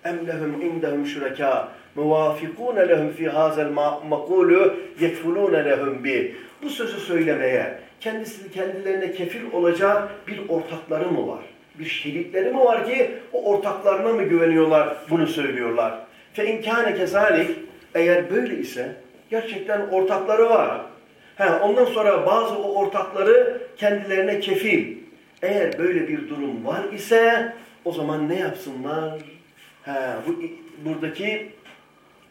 em lehum indehum şuraka muvafikune lehum fi hazel makulu yekfulune lehum bi. Bu sözü söylemeye kendisi kendilerine kefil olacak bir ortakları mı var? Bir şerikleri mi var ki o ortaklarına mı güveniyorlar bunu söylüyorlar? Fe inkâne kezalik eğer böyle ise gerçekten ortakları var. Ha, ondan sonra bazı o ortakları kendilerine kefil. Eğer böyle bir durum var ise o zaman ne yapsınlar? Ha, bu, buradaki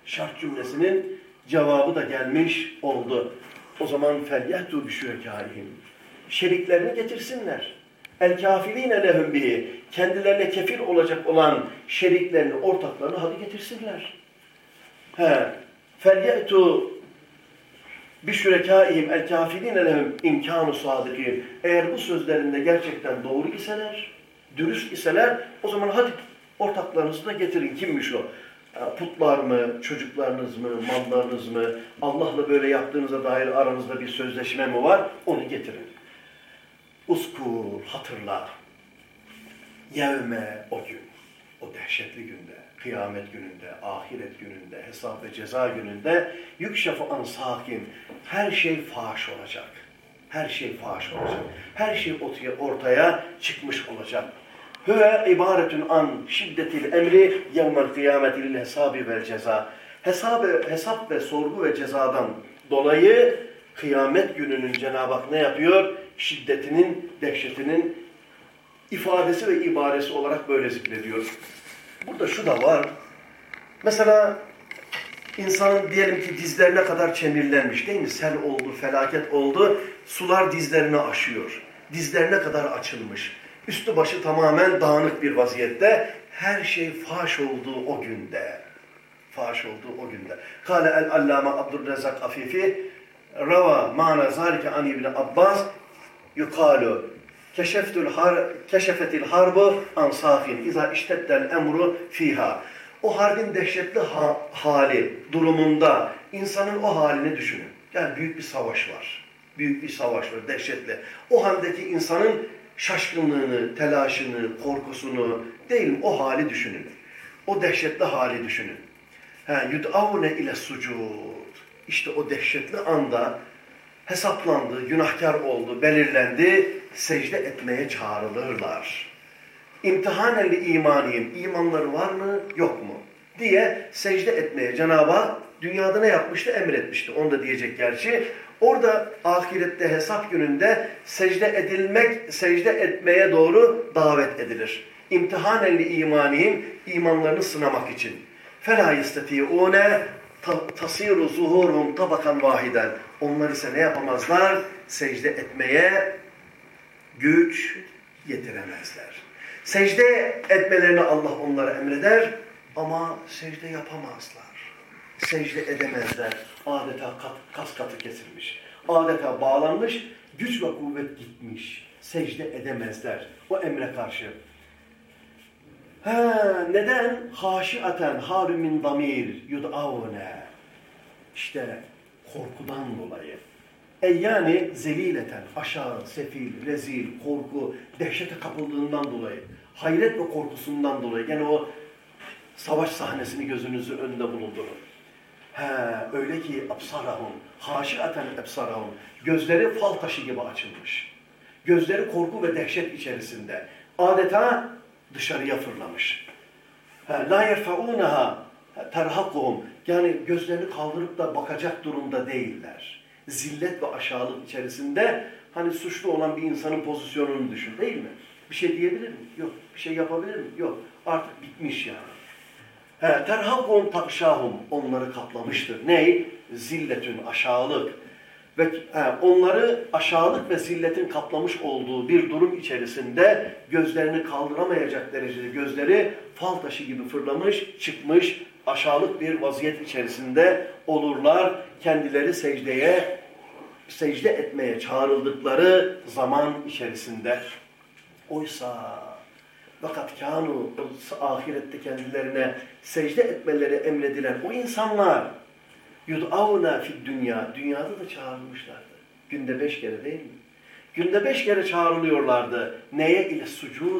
şart cümlesinin cevabı da gelmiş oldu. O zaman felyehtu bişürekâihim. Şeriklerini getirsinler. El kafirine lehum bihi. Kendilerine kefir olacak olan şeriklerini, ortaklarını hadi getirsinler. He, Bişürekaihim el kafirine lehum imkanu sadikin. Eğer bu sözlerinde gerçekten doğru iseler, dürüst iseler o zaman hadi ortaklarınızı da getirin. Kimmiş o? Putlar mı, çocuklarınız mı, mallarınız mı, Allah'la böyle yaptığınıza dair aranızda bir sözleşme mi var? Onu getirin. Uskur, hatırla. Yevme o gün, o dehşetli günde, kıyamet gününde, ahiret gününde, hesap ve ceza gününde yükşefu an sakin, her şey faş olacak. Her şey faş olacak. Her şey ortaya, çıkmış olacak. Hüve ibaretün an şiddetil emri yevmel kıyameti lil hesabi vel ceza. Hesap, hesap ve sorgu ve cezadan dolayı kıyamet gününün Cenab-ı Hak ne yapıyor? Şiddetinin, dehşetinin ifadesi ve ibaresi olarak böyle zikrediyor. Burada şu da var. Mesela insanın diyelim ki dizlerine kadar çemirlenmiş değil mi? Sel oldu, felaket oldu. Sular dizlerini aşıyor. Dizlerine kadar açılmış. Üstü başı tamamen dağınık bir vaziyette. Her şey faş olduğu o günde. Faş olduğu o günde. Kale el-allame Abdurrezzak Afifi Rava mana zalike an İbni Abbas yukalu keşeftul har keşefetil harbu an safin iza işteddel emru fiha. O harbin dehşetli ha hali durumunda insanın o halini düşünün. Yani büyük bir savaş var. Büyük bir savaş var, dehşetli. O haldeki insanın şaşkınlığını, telaşını, korkusunu değil mi? O hali düşünün. O dehşetli hali düşünün. Yud'avne ile sucud. İşte o dehşetli anda hesaplandı, günahkar oldu, belirlendi, secde etmeye çağrılırlar. İmtihanen li imaniyim, imanları var mı, yok mu? diye secde etmeye Cenab-ı Hak dünyada ne yapmıştı? Emretmişti. Onu da diyecek gerçi. Orada ahirette hesap gününde secde edilmek, secde etmeye doğru davet edilir. İmtihanen li imaniyim, imanlarını sınamak için. فَلَا يَسْتَتِيُونَ tasiru zuhurum tabakan vahiden. Onlar ise ne yapamazlar? Secde etmeye güç yetiremezler. Secde etmelerini Allah onlara emreder ama secde yapamazlar. Secde edemezler. Adeta kat, kas katı kesilmiş. Adeta bağlanmış, güç ve kuvvet gitmiş. Secde edemezler o emre karşı. Ha, neden? Haşiaten harumin damir yud'avne. İşte korkudan dolayı. E yani zelileten, aşağı, sefil, rezil, korku, dehşete kapıldığından dolayı, hayret ve korkusundan dolayı, yani o savaş sahnesini gözünüzün önünde bulundurun. He, öyle ki absarahum, haşiaten absarahum, gözleri fal taşı gibi açılmış. Gözleri korku ve dehşet içerisinde. Adeta dışarıya fırlamış. La yerfaunaha terhakuhum. Yani gözlerini kaldırıp da bakacak durumda değiller. Zillet ve aşağılık içerisinde hani suçlu olan bir insanın pozisyonunu düşün değil mi? Bir şey diyebilir mi? Yok. Bir şey yapabilir mi? Yok. Artık bitmiş yani. Terhakuhum takşahum. Onları kaplamıştır. Ney? Zilletün aşağılık ve onları aşağılık ve zilletin kaplamış olduğu bir durum içerisinde gözlerini kaldıramayacak derecede gözleri fal taşı gibi fırlamış, çıkmış, aşağılık bir vaziyet içerisinde olurlar. Kendileri secdeye, secde etmeye çağrıldıkları zaman içerisinde. Oysa fakat kanu ahirette kendilerine secde etmeleri emredilen o insanlar Yud'avna fid dünya. Dünyada da çağrılmışlardı. Günde beş kere değil mi? Günde beş kere çağrılıyorlardı. Neye? ile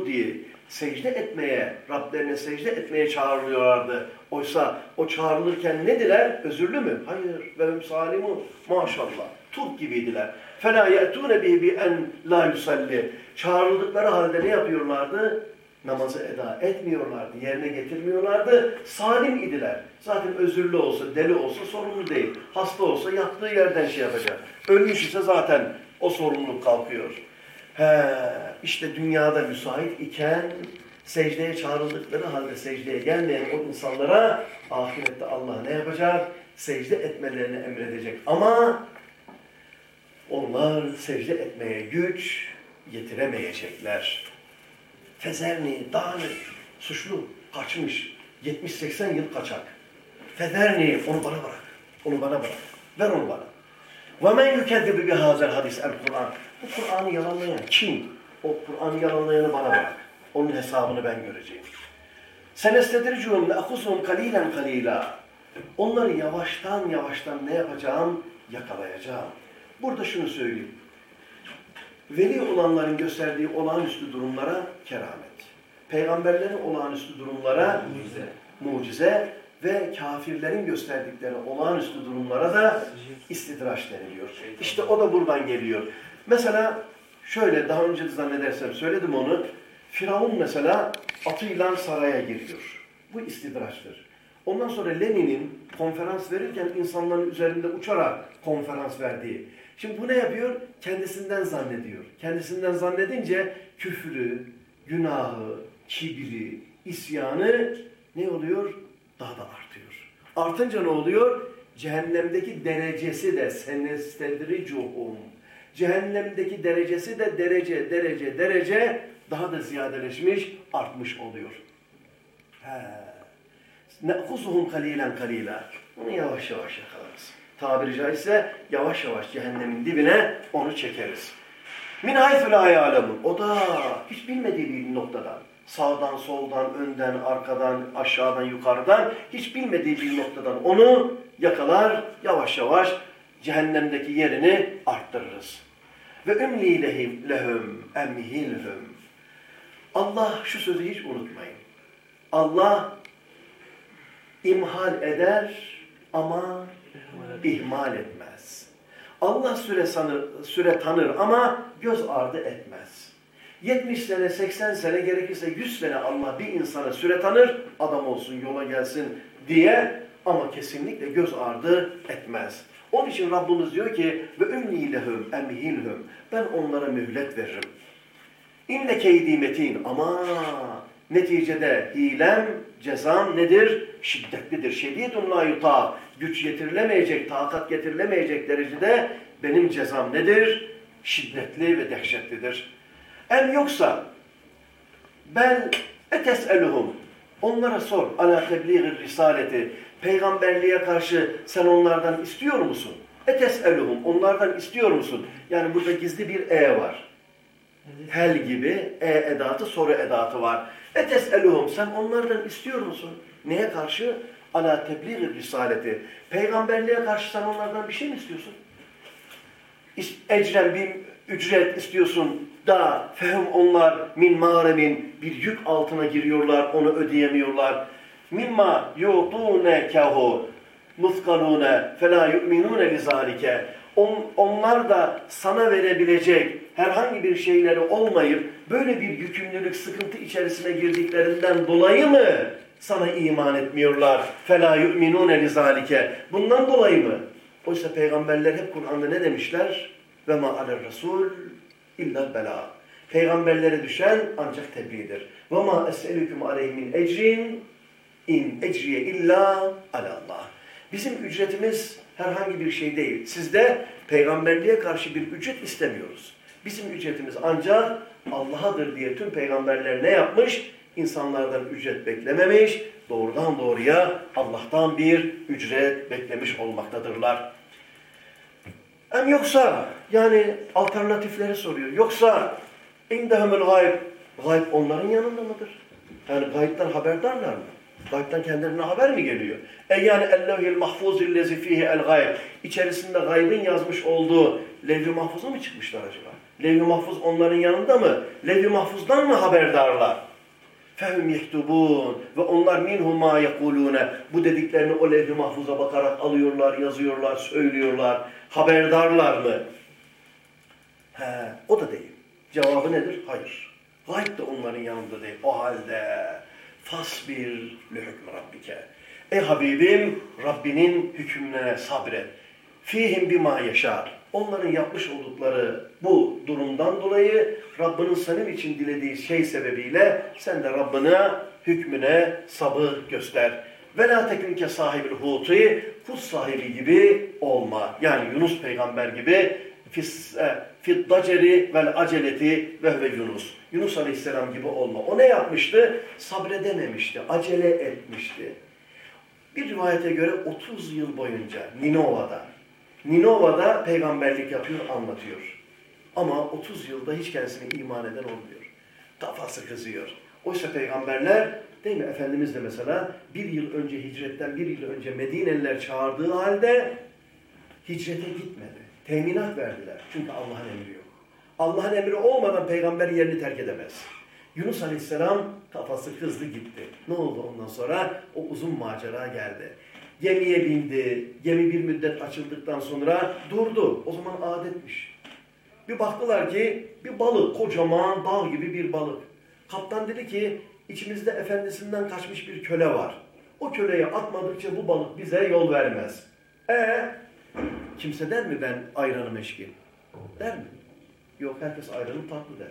diye Secde etmeye, Rablerine secde etmeye çağrılıyorlardı. Oysa o çağrılırken nediler? Özürlü mü? Hayır. Ve salimu. Maşallah. Turp gibiydiler. فَلَا يَأْتُونَ بِهِ بِاَنْ لَا يُسَلِّ Çağrıldıkları halde ne yapıyorlardı? Namazı eda etmiyorlardı, yerine getirmiyorlardı. Salim idiler. Zaten özürlü olsa, deli olsa sorumlu değil. Hasta olsa yattığı yerden şey yapacak. Ölmüş ise zaten o sorumluluk kalkıyor. He, işte dünyada müsait iken secdeye çağrıldıkları halde secdeye gelmeyen o insanlara ahirette Allah ne yapacak? Secde etmelerini emredecek. Ama onlar secde etmeye güç yetiremeyecekler. Fezerni, Dani suçlu kaçmış. 70-80 yıl kaçak. Fezerni onu bana bırak. Onu bana bırak. Ver onu bana. Ve men yükezzibi bi hadis el Kur'an. Bu Kur'an'ı yalanlayan kim? O Kur'an'ı yalanlayanı bana bırak. Onun hesabını ben göreceğim. Senestediricuhum le'akusum kalilen kalila. Onları yavaştan yavaştan ne yapacağım? Yakalayacağım. Burada şunu söyleyeyim. Veli olanların gösterdiği olağanüstü durumlara keramet. Peygamberlerin olağanüstü durumlara mucize, mucize ve kafirlerin gösterdikleri olağanüstü durumlara da istidraç deniliyor. İşte o da buradan geliyor. Mesela şöyle daha önce de zannedersem söyledim onu. Firavun mesela atıyla saraya giriyor. Bu istidraçtır. Ondan sonra Lenin'in konferans verirken insanların üzerinde uçarak konferans verdiği. Şimdi bu ne yapıyor? Kendisinden zannediyor. Kendisinden zannedince küfrü, günahı, kibri, isyanı ne oluyor? Daha da artıyor. Artınca ne oluyor? Cehennemdeki derecesi de senestedricuhum. Cehennemdeki derecesi de derece, derece, derece daha da ziyadeleşmiş, artmış oluyor. He. Ne'kuzuhum kalilen kalila. Onu yavaş yavaş yakalarız. Tabiri caizse yavaş yavaş cehennemin dibine onu çekeriz. Min haythul ayalemun. O da hiç bilmediği bir noktadan. Sağdan, soldan, önden, arkadan, aşağıdan, yukarıdan hiç bilmediği bir noktadan onu yakalar yavaş yavaş cehennemdeki yerini arttırırız. Ve ümli lehum emhilhum. Allah şu sözü hiç unutmayın. Allah imhal eder ama ihmal etmez. Allah süre, sanır, süre tanır ama göz ardı etmez. 70 sene, 80 sene gerekirse 100 sene Allah bir insana süre tanır, adam olsun, yola gelsin diye ama kesinlikle göz ardı etmez. Onun için Rabbimiz diyor ki ve ümni lehum emhilhum ben onlara mühlet veririm. İnne keydi metin ama neticede hilem, cezam nedir? Şiddetlidir. Şedidun la yuta. Güç getirilemeyecek, takat getirilemeyecek derecede benim cezam nedir? Şiddetli ve dehşetlidir. Em yoksa ben eteseluhum onlara sor ala tebliğir risaleti peygamberliğe karşı sen onlardan istiyor musun? Eteseluhum onlardan istiyor musun? Yani burada gizli bir e var. Hel gibi e edatı soru edatı var. Eteseluhum sen onlardan istiyor musun? Neye karşı? Ala tebliğir risaleti. Peygamberliğe karşı sen onlardan bir şey mi istiyorsun? Ecren bir ücret istiyorsun da fehum onlar min mağremin bir yük altına giriyorlar onu ödeyemiyorlar. Mimma yu'tunekehu muskalune fela yu'minune lizalike. On, onlar da sana verebilecek herhangi bir şeyleri olmayıp böyle bir yükümlülük, sıkıntı içerisine girdiklerinden dolayı mı sana iman etmiyorlar? فَلَا يُؤْمِنُونَ لِذَٰلِكَ Bundan dolayı mı? Oysa peygamberler hep Kur'an'da ne demişler? وَمَا عَلَى الرَّسُولِ اِلَّا الْبَلَاءِ Peygamberlere düşen ancak tebliğdir. وَمَا أَسْأَلُكُمْ عَلَيْهِ مِنْ اَجْرٍ اِنْ اَجْرِيَ اِلَّا عَلَى اللّٰهِ Bizim ücretimiz herhangi bir şey değil. Sizde peygamberliğe karşı bir ücret istemiyoruz. Bizim ücretimiz ancak Allah'adır diye tüm peygamberler ne yapmış? İnsanlardan ücret beklememiş, doğrudan doğruya Allah'tan bir ücret beklemiş olmaktadırlar. Hem yoksa yani alternatifleri soruyor. Yoksa indehemel gayb, gayb onların yanında mıdır? Yani gaybden haberdarlar mı? Gaybden kendilerine haber mi geliyor? E yani ellevhil mahfuzil lezi fihi el gayb. İçerisinde gaybın yazmış olduğu levh-i mahfuza mı çıkmışlar acaba? Levh-i mahfuz onların yanında mı? Levh-i mahfuzdan mı haberdarlar? Fehum yehtubun ve onlar minhum ma yekulune. Bu dediklerini o levh-i mahfuza bakarak alıyorlar, yazıyorlar, söylüyorlar. Haberdarlar mı? He, o da değil. Cevabı nedir? Hayır. Gayb de onların yanında değil. O halde fasbir li hükmü rabbike. Ey Habibim Rabbinin hükmüne sabret. Fihim bima yaşar. Onların yapmış oldukları bu durumdan dolayı Rabbinin senin için dilediği şey sebebiyle sen de Rabbine hükmüne sabır göster. Ve la tekünke sahibil huti kuz sahibi gibi olma. Yani Yunus peygamber gibi fiddaceri vel aceleti ve ve Yunus. Yunus aleyhisselam gibi olma. O ne yapmıştı? Sabredememişti, acele etmişti. Bir rivayete göre 30 yıl boyunca Ninova'da, Ninova'da peygamberlik yapıyor, anlatıyor. Ama 30 yılda hiç kendisine iman eden olmuyor. Kafası kızıyor. Oysa peygamberler, değil mi? Efendimiz de mesela bir yıl önce hicretten bir yıl önce Medineliler çağırdığı halde hicrete gitmedi. Teminat verdiler. Çünkü Allah'ın emri yok. Allah'ın emri olmadan peygamber yerini terk edemez. Yunus Aleyhisselam kafası kızdı gitti. Ne oldu ondan sonra? O uzun macera geldi. Gemiye bindi. Gemi bir müddet açıldıktan sonra durdu. O zaman adetmiş. Bir baktılar ki bir balık, kocaman dağ gibi bir balık. Kaptan dedi ki içimizde efendisinden kaçmış bir köle var. O köleye atmadıkça bu balık bize yol vermez. E kimse der mi ben ayranı meşgil? Der mi? Yok herkes ayranı tatlı der.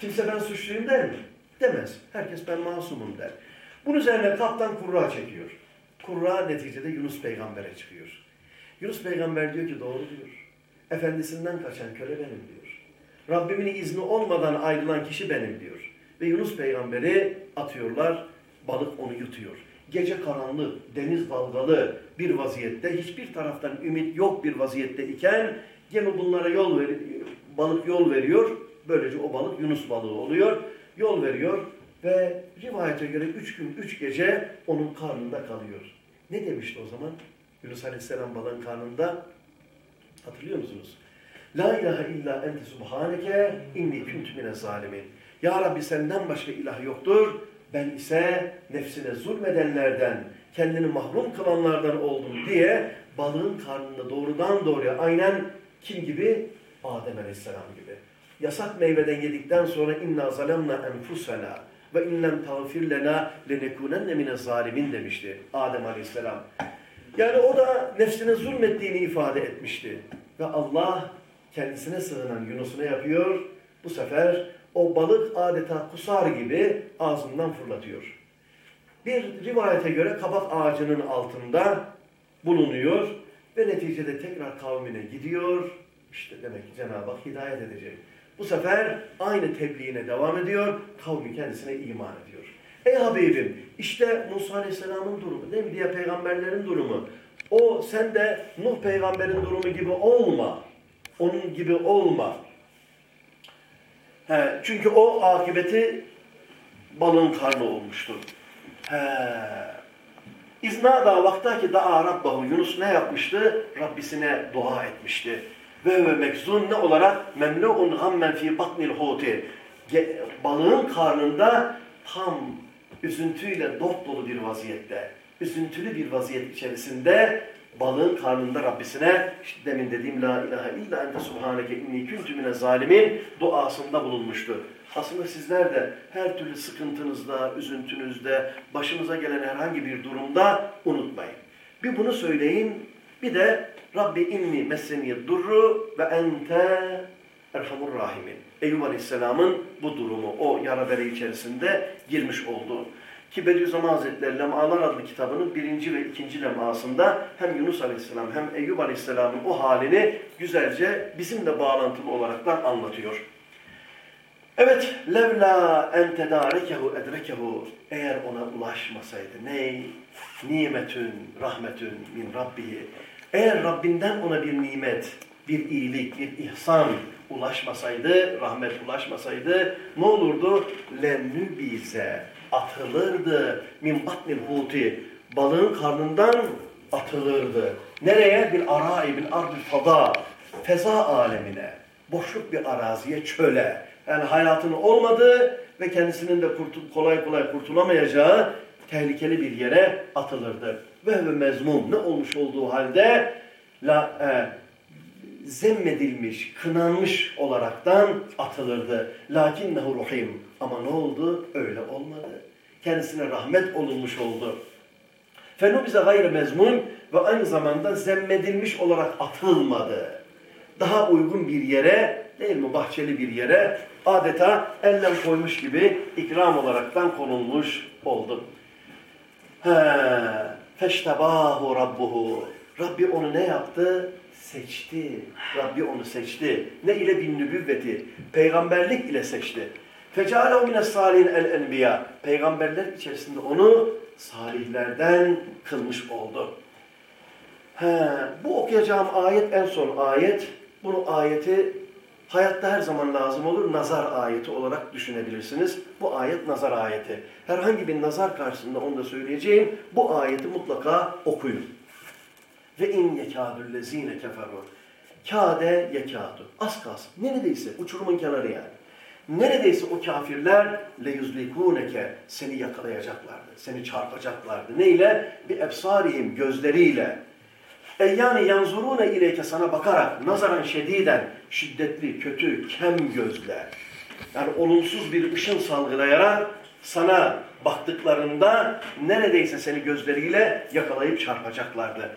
Kimse ben suçluyum der mi? Demez. Herkes ben masumum der. Bunun üzerine kaptan kurra çekiyor. Kurra neticede Yunus peygambere çıkıyor. Yunus peygamber diyor ki doğru diyor. Efendisinden kaçan köle benim diyor. Rabbimin izni olmadan ayrılan kişi benim diyor. Ve Yunus peygamberi atıyorlar, balık onu yutuyor. Gece karanlık, deniz dalgalı bir vaziyette, hiçbir taraftan ümit yok bir vaziyette iken gemi bunlara yol veriyor, balık yol veriyor. Böylece o balık Yunus balığı oluyor. Yol veriyor ve rivayete göre üç gün, üç gece onun karnında kalıyor. Ne demişti o zaman? Yunus Aleyhisselam balığın karnında hatırlıyor musunuz? La ilahe illa ente subhaneke inni kuntu mine zalimin. Ya Rabbi senden başka ilah yoktur. Ben ise nefsine zulmedenlerden, kendini mahrum kılanlardan oldum diye balığın karnında doğrudan doğruya aynen kim gibi? Adem Aleyhisselam gibi. Yasak meyveden yedikten sonra inna zalemna enfusena ve inlem tağfir lena lenekunenne mine zalimin demişti Adem Aleyhisselam. Yani o da nefsine zulmettiğini ifade etmişti. Ve Allah kendisine sığınan Yunus'u ne yapıyor? Bu sefer o balık adeta kusar gibi ağzından fırlatıyor. Bir rivayete göre kabak ağacının altında bulunuyor ve neticede tekrar kavmine gidiyor. İşte demek ki Cenab-ı Hak hidayet edecek. Bu sefer aynı tebliğine devam ediyor. Kavmi kendisine iman ediyor. Ey Habibim işte Musa Aleyhisselam'ın durumu değil mi? Diğer peygamberlerin durumu. O sen de Nuh peygamberin durumu gibi olma. Onun gibi olma. He, çünkü o akıbeti balığın karnı olmuştu. He. İznada vaktaki da'a rabbahu Yunus ne yapmıştı? Rabbisine dua etmişti. Ve ve mekzun ne olarak? Memnu'un gammen fi batnil huti. Balığın karnında tam üzüntüyle dop dolu bir vaziyette, üzüntülü bir vaziyet içerisinde balığın karnında Rabbisine işte demin dediğim la ilahe illa ente subhaneke inni kuntu mine zalimin duasında bulunmuştu. Aslında sizler de her türlü sıkıntınızda, üzüntünüzde, başınıza gelen herhangi bir durumda unutmayın. Bir bunu söyleyin, bir de Rabbi inni messeni durru ve ente erhamur rahimin. Eyüp Aleyhisselam'ın bu durumu, o yara bere içerisinde girmiş olduğu. Ki Bediüzzaman Hazretleri Lemalar adlı kitabının birinci ve ikinci lemasında hem Yunus Aleyhisselam hem Eyüp Aleyhisselam'ın o halini güzelce bizimle bağlantılı olaraktan anlatıyor. Evet, levla en tedarekehu edrekehu eğer ona ulaşmasaydı ney? Nimetün, rahmetün min rabbihi. Eğer Rabbinden ona bir nimet, bir iyilik, bir ihsan ulaşmasaydı, rahmet ulaşmasaydı ne olurdu? Lennübize atılırdı min batnil huti balığın karnından atılırdı. Nereye? Bir arai, bir ardil fada. Feza alemine. Boşluk bir araziye, çöle. Yani hayatın olmadığı ve kendisinin de kurtul kolay kolay kurtulamayacağı tehlikeli bir yere atılırdı. Ve ve mezmum ne olmuş olduğu halde la, e, zemmedilmiş, kınanmış olaraktan atılırdı. Lakin ruhim. Ama ne oldu? Öyle olmadı. Kendisine rahmet olunmuş oldu. Fenu bize gayrı mezmun ve aynı zamanda zemmedilmiş olarak atılmadı. Daha uygun bir yere, değil mi bahçeli bir yere adeta ellem koymuş gibi ikram olaraktan konulmuş oldu. Feştebahu rabbuhu. Rabbi onu ne yaptı? Seçti. Rabbi onu seçti. Ne ile bin nübüvveti? Peygamberlik ile seçti. Fecalehu mine salihin el enbiya. Peygamberler içerisinde onu salihlerden kılmış oldu. He, bu okuyacağım ayet en son ayet. Bunu ayeti hayatta her zaman lazım olur. Nazar ayeti olarak düşünebilirsiniz. Bu ayet nazar ayeti. Herhangi bir nazar karşısında onu da söyleyeceğim. Bu ayeti mutlaka okuyun. Ve in yekâdüllezîne keferû. Kâde yekâdu. Az kalsın. Neredeyse uçurumun kenarı yani. neredeyse o kafirler leyuzlikuneke seni yakalayacaklardı, seni çarpacaklardı. Neyle? Bir ebsarihim gözleriyle. E yani yanzurune ileyke sana bakarak nazaran şediden şiddetli, kötü, kem gözle yani olumsuz bir ışın salgılayarak sana baktıklarında neredeyse seni gözleriyle yakalayıp çarpacaklardı.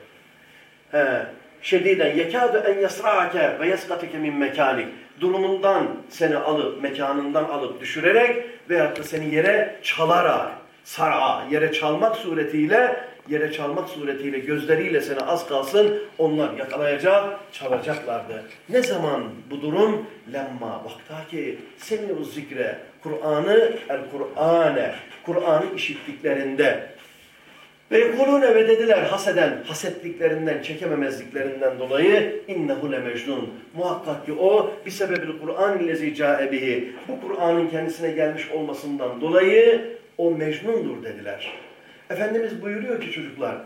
He, şediden yekâdu en yasra'ake ve yeskatike min mekânik. Durumundan seni alıp, mekanından alıp düşürerek veyahut da seni yere çalarak, sar'a, yere çalmak suretiyle, yere çalmak suretiyle gözleriyle seni az kalsın onlar yakalayacak, çalacaklardı. Ne zaman bu durum? Lemma vaktaki seni zikre, Kur'an'ı, el-Kur'ane, Kur'an'ı işittiklerinde ve yekulune ve dediler haseden, hasetliklerinden, çekememezliklerinden dolayı innehu le mecnun. Muhakkak ki o bir sebebil Kur'an illezi cae bihi. Bu Kur'an'ın kendisine gelmiş olmasından dolayı o mecnundur dediler. Efendimiz buyuruyor ki çocuklar,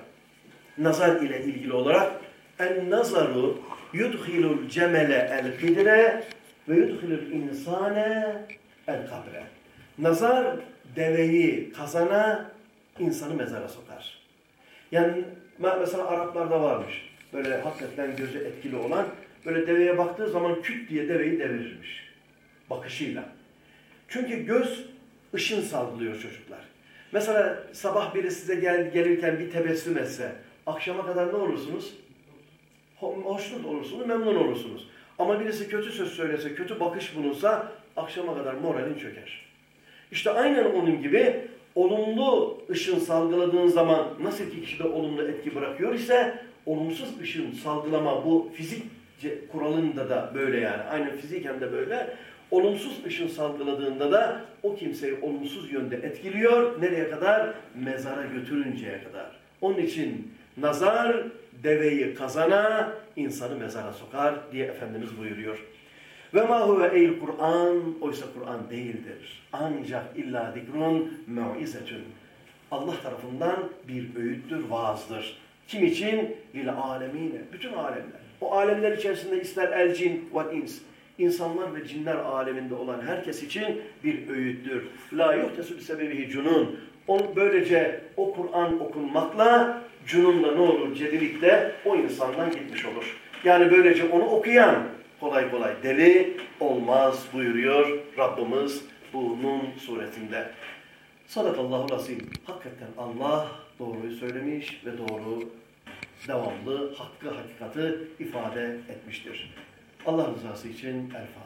nazar ile ilgili olarak en nazaru yudhilul cemele el kidre ve yudhilul insane el kabre. Nazar deveyi kazana, insanı mezara sokar. Yani mesela Araplarda varmış. Böyle hakikaten gözü etkili olan. Böyle deveye baktığı zaman küt diye deveyi devirirmiş. Bakışıyla. Çünkü göz ışın salgılıyor çocuklar. Mesela sabah biri size gel, gelirken bir tebessüm etse, akşama kadar ne olursunuz? Hoşnut olursunuz, memnun olursunuz. Ama birisi kötü söz söylese, kötü bakış bulunsa, akşama kadar moralin çöker. İşte aynen onun gibi olumlu ışın salgıladığın zaman nasıl ki kişide olumlu etki bırakıyor ise olumsuz ışın salgılama bu fizik kuralında da böyle yani. Aynen fiziken de böyle. Olumsuz ışın salgıladığında da o kimseyi olumsuz yönde etkiliyor. Nereye kadar? Mezara götürünceye kadar. Onun için nazar deveyi kazana, insanı mezara sokar diye Efendimiz buyuruyor. Ve ma huve eyl Kur'an oysa Kur'an değildir. Ancak illa zikrun mu'izetün. Allah tarafından bir öğüttür, vaazdır. Kim için? Lil alemine. Bütün alemler. O alemler içerisinde ister el cin ve ins. İnsanlar ve cinler aleminde olan herkes için bir öğüttür. La yuhtesu sebebihi cunun. On, böylece o Kur'an okunmakla cununla ne olur? Cedilikle o insandan gitmiş olur. Yani böylece onu okuyan kolay kolay deli olmaz buyuruyor Rabbimiz bunun suretinde. Sadakallahu asim. Hakikaten Allah doğruyu söylemiş ve doğru devamlı hakkı hakikati ifade etmiştir. Allah rızası için El.